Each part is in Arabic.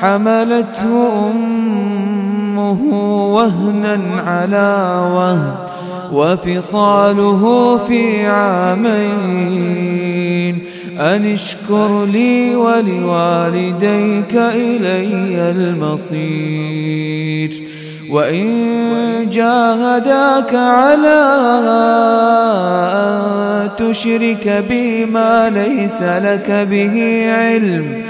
حملته أمه وهنا على وهن وفصاله في عامين. أن اشكر لي ولوالديك إلي المصير وإن جاهداك على أن تشرك بي ما ليس لك به علم.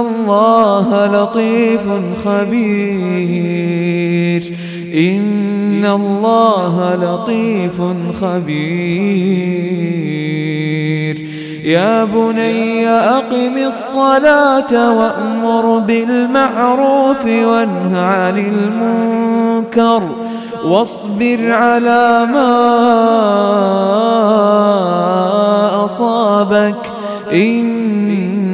الله لطيف خبير. إن الله لطيف خبير. يا بني أقم الصلاة وأمر بالمعروف وانه عن المنكر واصبر على ما أصابك. إن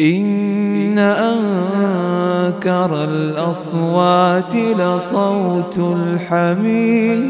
إن أنكر الأصوات لصوت الحمير